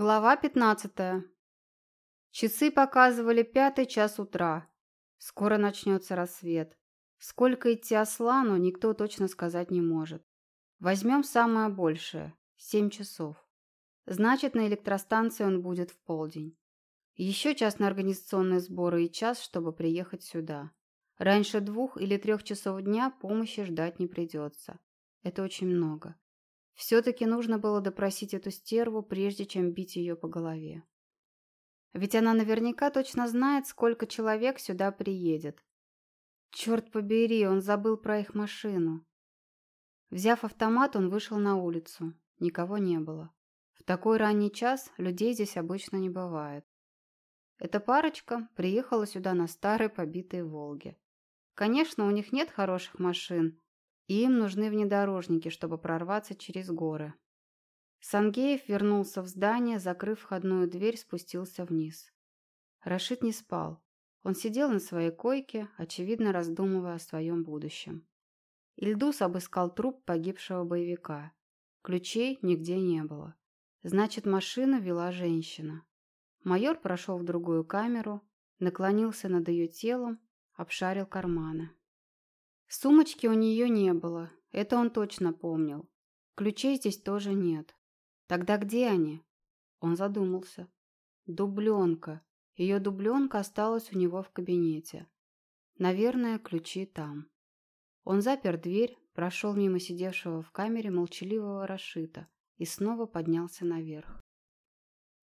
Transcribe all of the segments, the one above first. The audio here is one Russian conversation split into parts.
Глава 15. Часы показывали пятый час утра. Скоро начнется рассвет. Сколько идти Аслану, никто точно сказать не может. Возьмем самое большее – семь часов. Значит, на электростанции он будет в полдень. Еще час на организационные сборы и час, чтобы приехать сюда. Раньше двух или трех часов дня помощи ждать не придется. Это очень много. Все-таки нужно было допросить эту стерву, прежде чем бить ее по голове. Ведь она наверняка точно знает, сколько человек сюда приедет. Черт побери, он забыл про их машину. Взяв автомат, он вышел на улицу. Никого не было. В такой ранний час людей здесь обычно не бывает. Эта парочка приехала сюда на старой побитой «Волге». Конечно, у них нет хороших машин, им нужны внедорожники, чтобы прорваться через горы. Сангеев вернулся в здание, закрыв входную дверь, спустился вниз. Рашид не спал. Он сидел на своей койке, очевидно раздумывая о своем будущем. Ильдус обыскал труп погибшего боевика. Ключей нигде не было. Значит, машину вела женщина. Майор прошел в другую камеру, наклонился над ее телом, обшарил карманы. Сумочки у нее не было, это он точно помнил. Ключей здесь тоже нет. Тогда где они? Он задумался. Дубленка. Ее дубленка осталась у него в кабинете. Наверное, ключи там. Он запер дверь, прошел мимо сидевшего в камере молчаливого Рашита и снова поднялся наверх.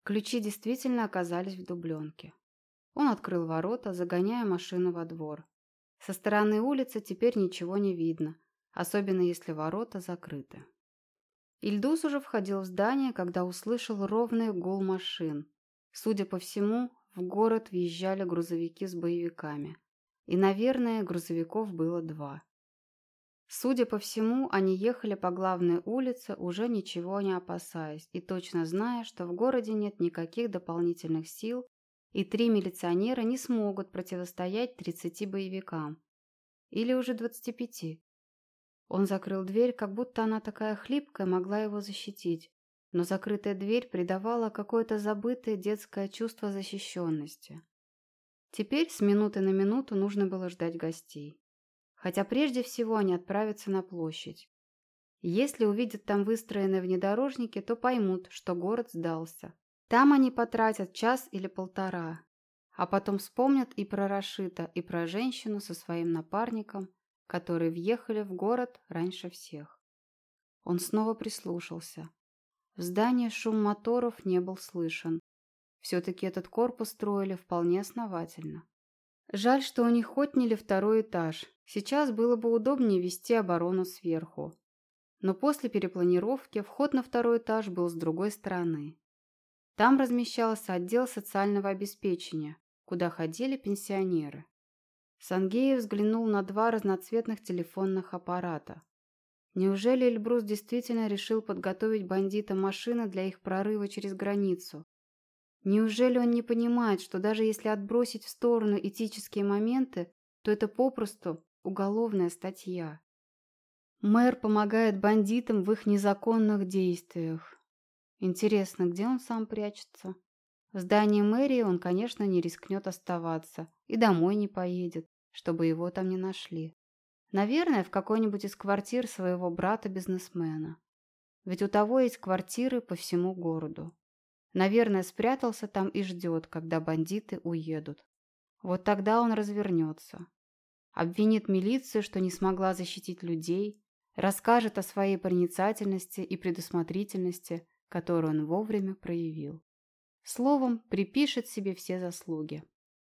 Ключи действительно оказались в дубленке. Он открыл ворота, загоняя машину во двор. Со стороны улицы теперь ничего не видно, особенно если ворота закрыты. Ильдус уже входил в здание, когда услышал ровный гул машин. Судя по всему, в город въезжали грузовики с боевиками. И, наверное, грузовиков было два. Судя по всему, они ехали по главной улице, уже ничего не опасаясь, и точно зная, что в городе нет никаких дополнительных сил, и три милиционера не смогут противостоять 30 боевикам. Или уже 25. Он закрыл дверь, как будто она такая хлипкая могла его защитить, но закрытая дверь придавала какое-то забытое детское чувство защищенности. Теперь с минуты на минуту нужно было ждать гостей. Хотя прежде всего они отправятся на площадь. Если увидят там выстроенные внедорожники, то поймут, что город сдался. Там они потратят час или полтора, а потом вспомнят и про Рашита, и про женщину со своим напарником, которые въехали в город раньше всех. Он снова прислушался. В здании шум моторов не был слышен. Все-таки этот корпус строили вполне основательно. Жаль, что у них отняли второй этаж. Сейчас было бы удобнее вести оборону сверху. Но после перепланировки вход на второй этаж был с другой стороны. Там размещался отдел социального обеспечения, куда ходили пенсионеры. Сангеев взглянул на два разноцветных телефонных аппарата. Неужели Эльбрус действительно решил подготовить бандитам машины для их прорыва через границу? Неужели он не понимает, что даже если отбросить в сторону этические моменты, то это попросту уголовная статья? Мэр помогает бандитам в их незаконных действиях. Интересно, где он сам прячется? В здании мэрии он, конечно, не рискнет оставаться и домой не поедет, чтобы его там не нашли. Наверное, в какой-нибудь из квартир своего брата-бизнесмена. Ведь у того есть квартиры по всему городу. Наверное, спрятался там и ждет, когда бандиты уедут. Вот тогда он развернется. Обвинит милицию, что не смогла защитить людей, расскажет о своей проницательности и предусмотрительности – которую он вовремя проявил. Словом, припишет себе все заслуги.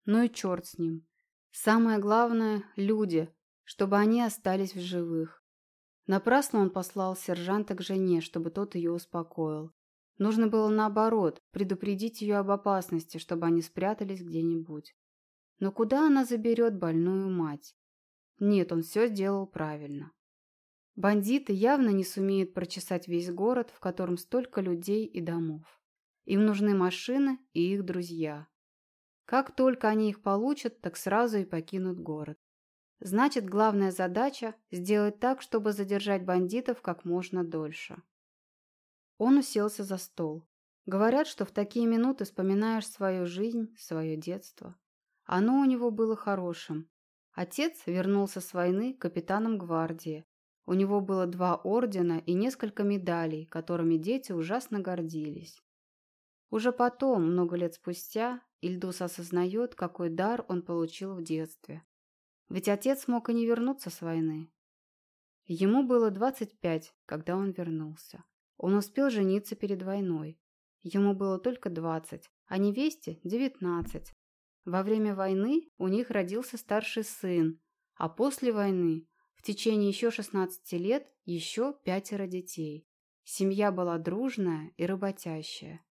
Ну и черт с ним. Самое главное – люди, чтобы они остались в живых. Напрасно он послал сержанта к жене, чтобы тот ее успокоил. Нужно было наоборот, предупредить ее об опасности, чтобы они спрятались где-нибудь. Но куда она заберет больную мать? Нет, он все сделал правильно. Бандиты явно не сумеют прочесать весь город, в котором столько людей и домов. Им нужны машины и их друзья. Как только они их получат, так сразу и покинут город. Значит, главная задача – сделать так, чтобы задержать бандитов как можно дольше. Он уселся за стол. Говорят, что в такие минуты вспоминаешь свою жизнь, свое детство. Оно у него было хорошим. Отец вернулся с войны капитаном гвардии. У него было два ордена и несколько медалей, которыми дети ужасно гордились. Уже потом, много лет спустя, Ильдус осознает, какой дар он получил в детстве. Ведь отец мог и не вернуться с войны. Ему было 25, когда он вернулся. Он успел жениться перед войной. Ему было только 20, а невесте – 19. Во время войны у них родился старший сын, а после войны течение еще 16 лет еще пятеро детей. Семья была дружная и работящая.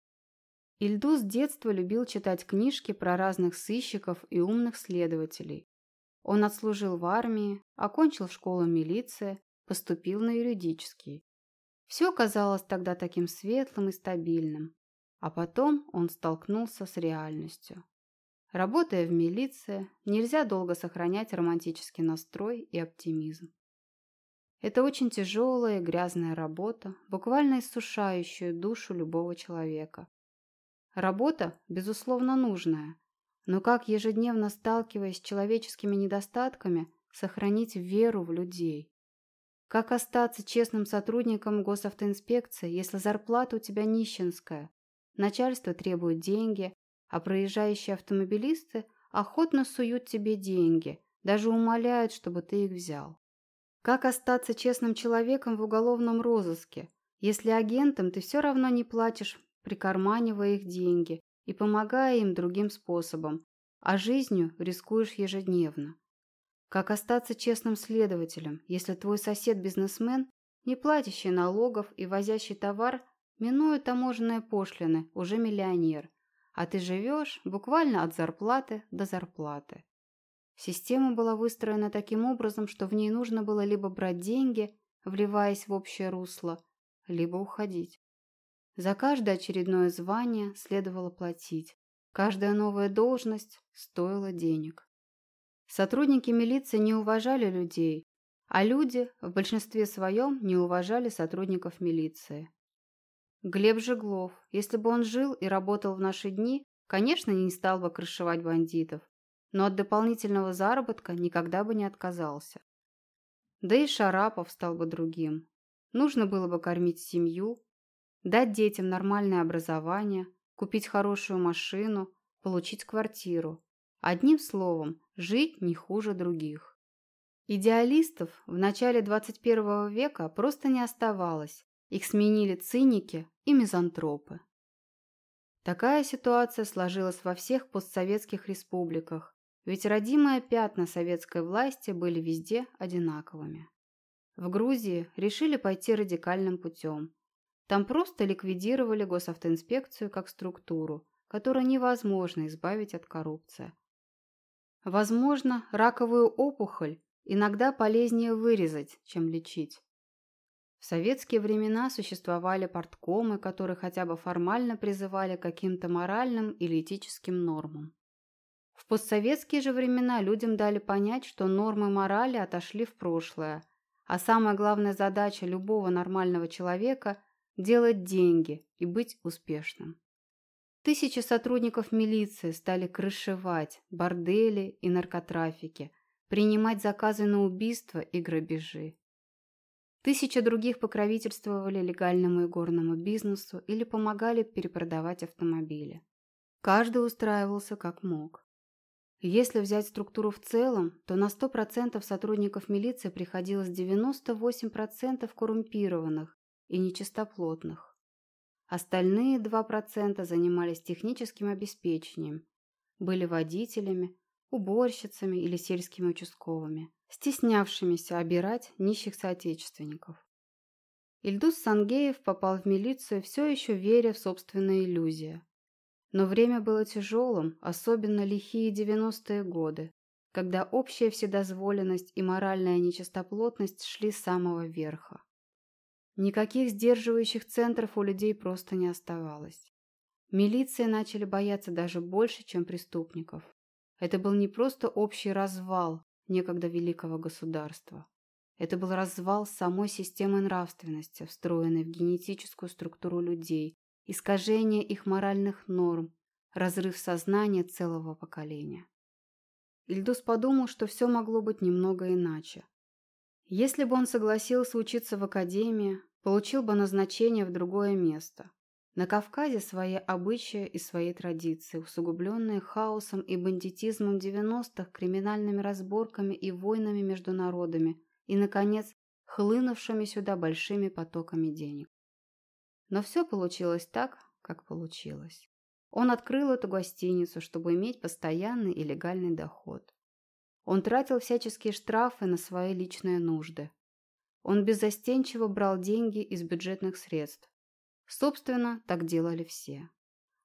Ильдус с детства любил читать книжки про разных сыщиков и умных следователей. Он отслужил в армии, окончил школу милиции, поступил на юридический. Все казалось тогда таким светлым и стабильным. А потом он столкнулся с реальностью. Работая в милиции, нельзя долго сохранять романтический настрой и оптимизм. Это очень тяжелая и грязная работа, буквально иссушающая душу любого человека. Работа, безусловно, нужная, но как ежедневно сталкиваясь с человеческими недостатками, сохранить веру в людей? Как остаться честным сотрудником госавтоинспекции, если зарплата у тебя нищенская? Начальство требует деньги, а проезжающие автомобилисты охотно суют тебе деньги, даже умоляют, чтобы ты их взял. Как остаться честным человеком в уголовном розыске, если агентам ты все равно не платишь, прикарманивая их деньги и помогая им другим способом, а жизнью рискуешь ежедневно? Как остаться честным следователем, если твой сосед-бизнесмен, не платящий налогов и возящий товар, минуя таможенные пошлины, уже миллионер – а ты живешь буквально от зарплаты до зарплаты. Система была выстроена таким образом, что в ней нужно было либо брать деньги, вливаясь в общее русло, либо уходить. За каждое очередное звание следовало платить. Каждая новая должность стоила денег. Сотрудники милиции не уважали людей, а люди в большинстве своем не уважали сотрудников милиции. Глеб Жеглов, если бы он жил и работал в наши дни, конечно, не стал бы крышевать бандитов, но от дополнительного заработка никогда бы не отказался. Да и Шарапов стал бы другим. Нужно было бы кормить семью, дать детям нормальное образование, купить хорошую машину, получить квартиру. Одним словом, жить не хуже других. Идеалистов в начале 21 века просто не оставалось, их сменили циники и мизантропы. Такая ситуация сложилась во всех постсоветских республиках, ведь родимые пятна советской власти были везде одинаковыми. В Грузии решили пойти радикальным путем. Там просто ликвидировали госавтоинспекцию как структуру, которую невозможно избавить от коррупции. Возможно, раковую опухоль иногда полезнее вырезать, чем лечить. В советские времена существовали порткомы, которые хотя бы формально призывали к каким-то моральным или этическим нормам. В постсоветские же времена людям дали понять, что нормы морали отошли в прошлое, а самая главная задача любого нормального человека – делать деньги и быть успешным. Тысячи сотрудников милиции стали крышевать бордели и наркотрафики, принимать заказы на убийства и грабежи. Тысячи других покровительствовали легальному игорному бизнесу или помогали перепродавать автомобили. Каждый устраивался как мог. Если взять структуру в целом, то на 100% сотрудников милиции приходилось 98% коррумпированных и нечистоплотных. Остальные 2% занимались техническим обеспечением, были водителями, уборщицами или сельскими участковыми стеснявшимися обирать нищих соотечественников. Ильдус Сангеев попал в милицию, все еще веря в собственные иллюзии. Но время было тяжелым, особенно лихие 90-е годы, когда общая вседозволенность и моральная нечистоплотность шли с самого верха. Никаких сдерживающих центров у людей просто не оставалось. Милиции начали бояться даже больше, чем преступников. Это был не просто общий развал, некогда великого государства. Это был развал самой системы нравственности, встроенной в генетическую структуру людей, искажение их моральных норм, разрыв сознания целого поколения. Ильдус подумал, что все могло быть немного иначе. Если бы он согласился учиться в академии, получил бы назначение в другое место. На Кавказе свои обычаи и свои традиции, усугубленные хаосом и бандитизмом 90-х, криминальными разборками и войнами между народами и, наконец, хлынувшими сюда большими потоками денег. Но все получилось так, как получилось. Он открыл эту гостиницу, чтобы иметь постоянный и легальный доход. Он тратил всяческие штрафы на свои личные нужды. Он беззастенчиво брал деньги из бюджетных средств. Собственно, так делали все.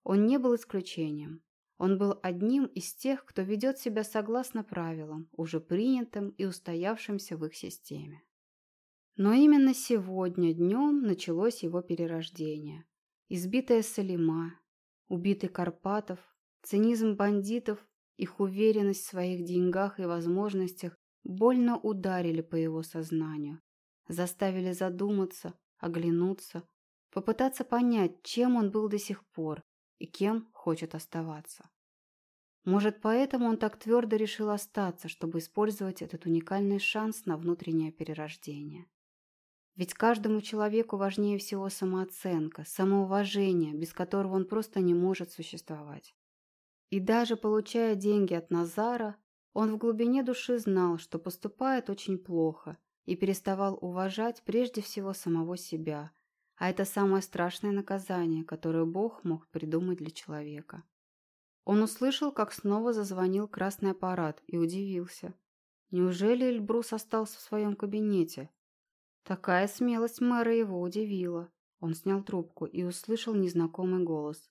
Он не был исключением. Он был одним из тех, кто ведет себя согласно правилам, уже принятым и устоявшимся в их системе. Но именно сегодня днем началось его перерождение. Избитая Салима, убитый Карпатов, цинизм бандитов, их уверенность в своих деньгах и возможностях больно ударили по его сознанию, заставили задуматься, оглянуться, попытаться понять, чем он был до сих пор и кем хочет оставаться. Может, поэтому он так твердо решил остаться, чтобы использовать этот уникальный шанс на внутреннее перерождение. Ведь каждому человеку важнее всего самооценка, самоуважение, без которого он просто не может существовать. И даже получая деньги от Назара, он в глубине души знал, что поступает очень плохо и переставал уважать прежде всего самого себя, а это самое страшное наказание, которое Бог мог придумать для человека. Он услышал, как снова зазвонил красный аппарат и удивился. Неужели Эльбрус остался в своем кабинете? Такая смелость мэра его удивила. Он снял трубку и услышал незнакомый голос.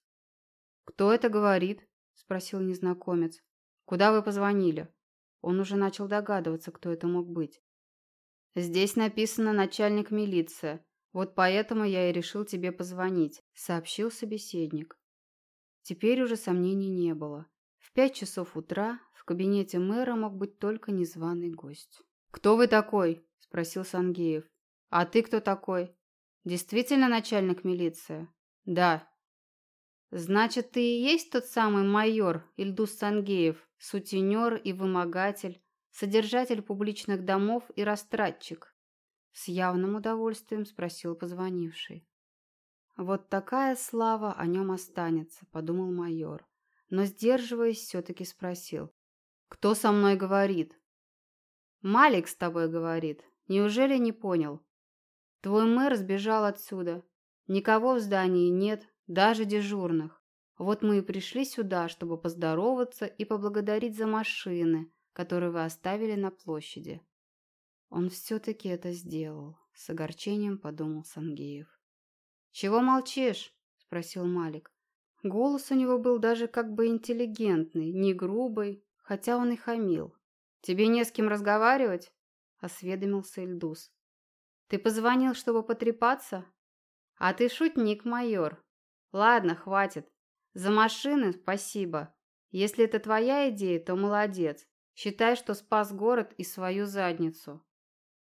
«Кто это говорит?» – спросил незнакомец. «Куда вы позвонили?» Он уже начал догадываться, кто это мог быть. «Здесь написано начальник милиции. Вот поэтому я и решил тебе позвонить», – сообщил собеседник. Теперь уже сомнений не было. В пять часов утра в кабинете мэра мог быть только незваный гость. «Кто вы такой?» – спросил Сангеев. «А ты кто такой? Действительно начальник милиции?» «Да». «Значит, ты и есть тот самый майор Ильдус Сангеев, сутенер и вымогатель, содержатель публичных домов и растратчик?» С явным удовольствием спросил позвонивший. «Вот такая слава о нем останется», — подумал майор. Но, сдерживаясь, все-таки спросил. «Кто со мной говорит?» «Малик с тобой говорит. Неужели не понял?» Твой мэр сбежал отсюда. Никого в здании нет, даже дежурных. Вот мы и пришли сюда, чтобы поздороваться и поблагодарить за машины, которые вы оставили на площади. Он все-таки это сделал, с огорчением подумал Сангеев. «Чего молчишь?» – спросил Малик. Голос у него был даже как бы интеллигентный, не грубый, хотя он и хамил. «Тебе не с кем разговаривать?» – осведомился Ильдус. Ты позвонил, чтобы потрепаться? А ты шутник, майор. Ладно, хватит. За машины спасибо. Если это твоя идея, то молодец. Считай, что спас город и свою задницу.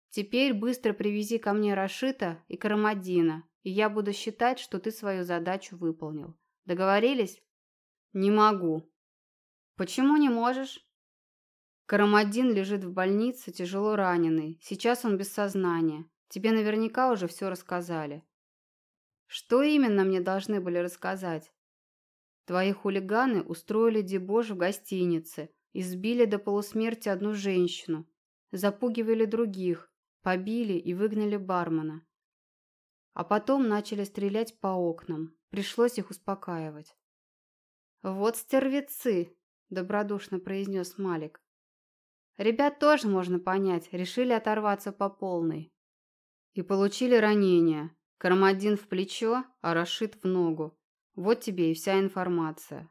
Теперь быстро привези ко мне Рашита и Карамадина, и я буду считать, что ты свою задачу выполнил. Договорились? Не могу. Почему не можешь? Карамадин лежит в больнице, тяжело раненый. Сейчас он без сознания. Тебе наверняка уже все рассказали. Что именно мне должны были рассказать? Твои хулиганы устроили дебош в гостинице, избили до полусмерти одну женщину, запугивали других, побили и выгнали бармена. А потом начали стрелять по окнам. Пришлось их успокаивать. «Вот стервецы!» – добродушно произнес Малик. «Ребят тоже можно понять, решили оторваться по полной. И получили ранения. Кармадин в плечо, а Рашид в ногу. Вот тебе и вся информация.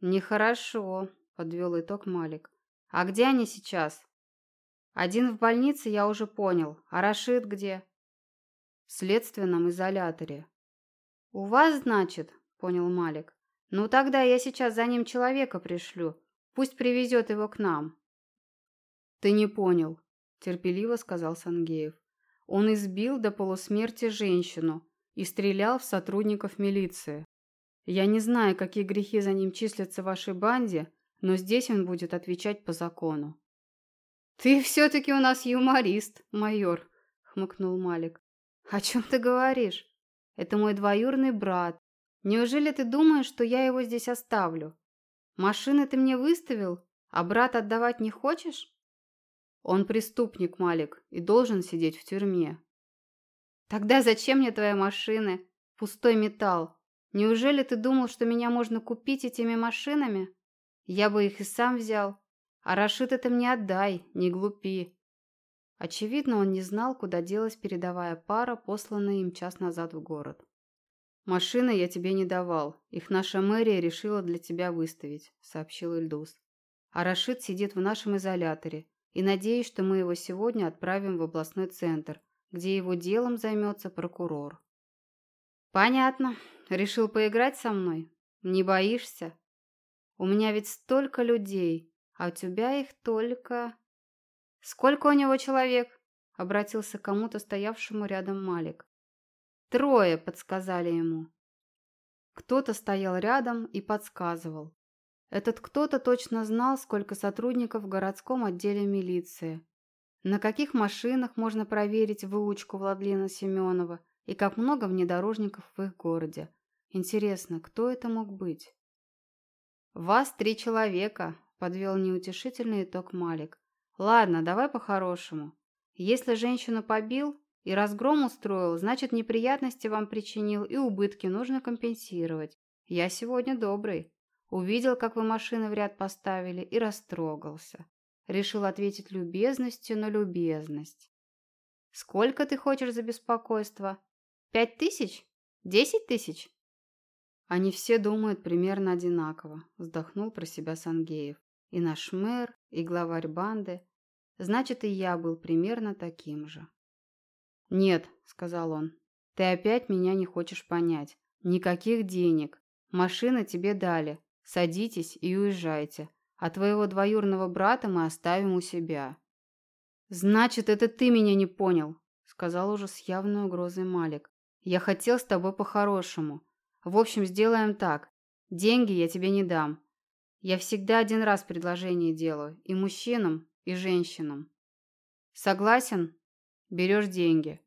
Нехорошо, подвел итог Малик. А где они сейчас? Один в больнице, я уже понял. А Рашид где? В следственном изоляторе. У вас, значит, понял Малик. Ну тогда я сейчас за ним человека пришлю. Пусть привезет его к нам. Ты не понял, терпеливо сказал Сангеев. Он избил до полусмерти женщину, и стрелял в сотрудников милиции. Я не знаю, какие грехи за ним числятся в вашей банде, но здесь он будет отвечать по закону. «Ты все-таки у нас юморист, майор», — хмыкнул Малик. «О чем ты говоришь? Это мой двоюрный брат. Неужели ты думаешь, что я его здесь оставлю? Машины ты мне выставил, а брат отдавать не хочешь?» «Он преступник, Малик, и должен сидеть в тюрьме». «Тогда зачем мне твоя машина? Пустой металл. Неужели ты думал, что меня можно купить этими машинами? Я бы их и сам взял. А Рашид это мне отдай, не глупи. Очевидно, он не знал, куда делась передовая пара, посланная им час назад в город. «Машины я тебе не давал. Их наша мэрия решила для тебя выставить», — сообщил Ильдус. «А Рашид сидит в нашем изоляторе, и надеюсь, что мы его сегодня отправим в областной центр, где его делом займется прокурор». «Понятно. Решил поиграть со мной? Не боишься? У меня ведь столько людей, а у тебя их только...» «Сколько у него человек?» — обратился к кому-то стоявшему рядом Малик. «Трое», — подсказали ему. Кто-то стоял рядом и подсказывал. Этот кто-то точно знал, сколько сотрудников в городском отделе милиции. На каких машинах можно проверить выучку Владлена Семенова и как много внедорожников в их городе. Интересно, кто это мог быть? «Вас три человека», – подвел неутешительный итог Малик. «Ладно, давай по-хорошему. Если женщину побил и разгром устроил, значит, неприятности вам причинил и убытки нужно компенсировать. Я сегодня добрый. Увидел, как вы машины в ряд поставили, и растрогался. Решил ответить любезностью на любезность. Сколько ты хочешь за беспокойство? Пять тысяч? Десять тысяч? Они все думают примерно одинаково, вздохнул про себя Сангеев. И наш мэр, и главарь банды. Значит, и я был примерно таким же. «Нет», — сказал он, — «ты опять меня не хочешь понять. Никаких денег. Машины тебе дали. Садитесь и уезжайте. А твоего двоюрного брата мы оставим у себя». «Значит, это ты меня не понял», — сказал уже с явной угрозой Малик. «Я хотел с тобой по-хорошему. В общем, сделаем так. Деньги я тебе не дам. Я всегда один раз предложение делаю. И мужчинам, и женщинам. Согласен? Берешь деньги.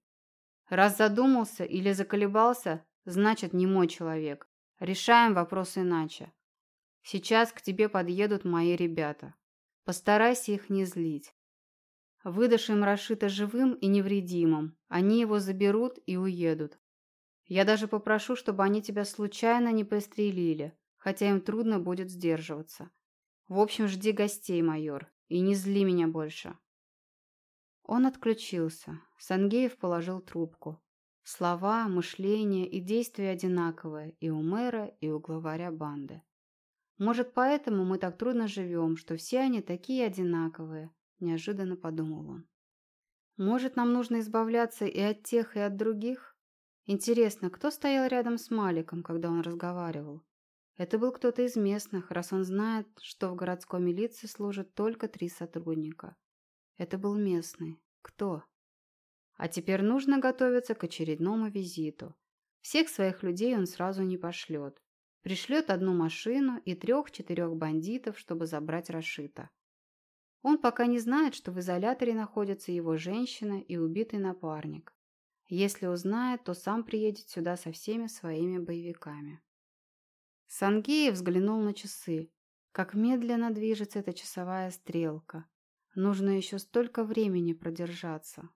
Раз задумался или заколебался, значит, не мой человек. Решаем вопрос иначе. Сейчас к тебе подъедут мои ребята. Постарайся их не злить. Выдашь им Рашита живым и невредимым. Они его заберут и уедут. Я даже попрошу, чтобы они тебя случайно не пристрелили, хотя им трудно будет сдерживаться. В общем, жди гостей, майор, и не зли меня больше. Он отключился. Сангеев положил трубку. Слова, мышление и действия одинаковые и у мэра, и у главаря банды. Может, поэтому мы так трудно живем, что все они такие одинаковые, неожиданно подумал он. Может, нам нужно избавляться и от тех, и от других? Интересно, кто стоял рядом с Маликом, когда он разговаривал? Это был кто-то из местных, раз он знает, что в городской милиции служат только три сотрудника. Это был местный. Кто? А теперь нужно готовиться к очередному визиту. Всех своих людей он сразу не пошлет. Пришлет одну машину и трех-четырех бандитов, чтобы забрать Рашита. Он пока не знает, что в изоляторе находится его женщина и убитый напарник. Если узнает, то сам приедет сюда со всеми своими боевиками. Сангеев взглянул на часы. Как медленно движется эта часовая стрелка. Нужно еще столько времени продержаться.